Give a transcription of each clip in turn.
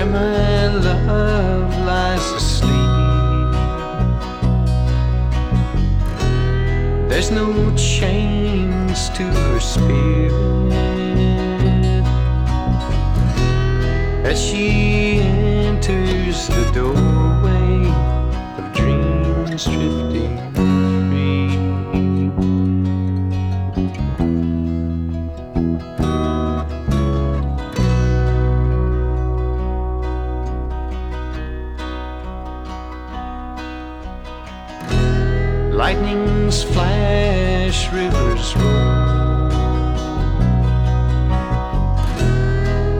dreaming love lies asleep. There's no chains to her spirit as she enters the door. Lightnings flash, rivers roll.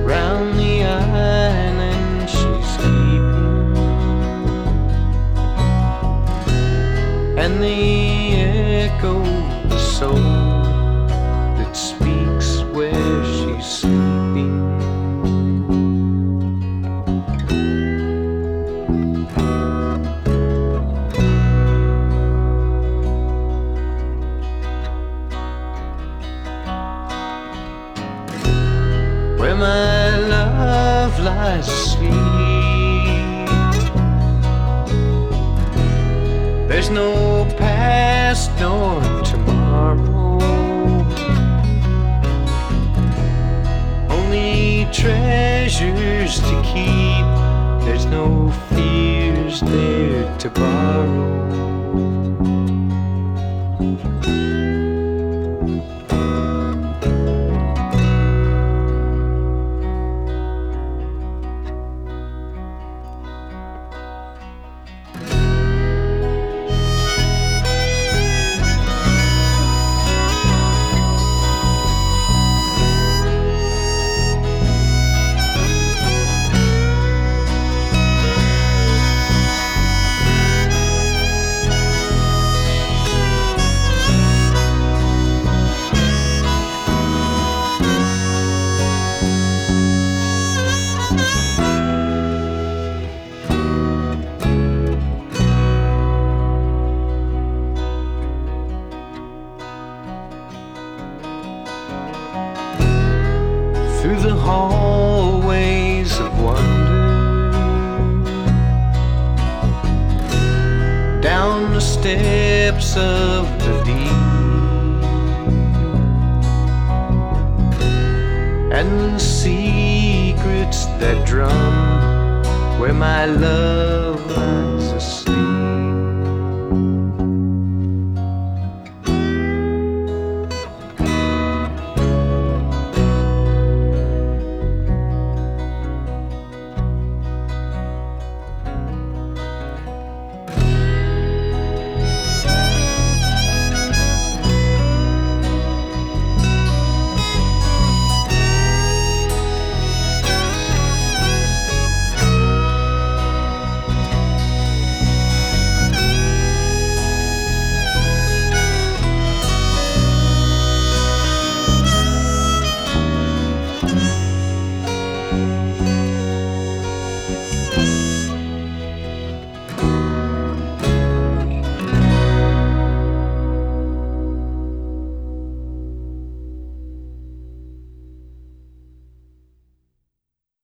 Round the island she's keeping, and the my love lies asleep. There's no past nor tomorrow, only treasures to keep. There's no fears there to borrow. Through the hallways of wonder, down the steps of the deep, and the secrets that drum where my love.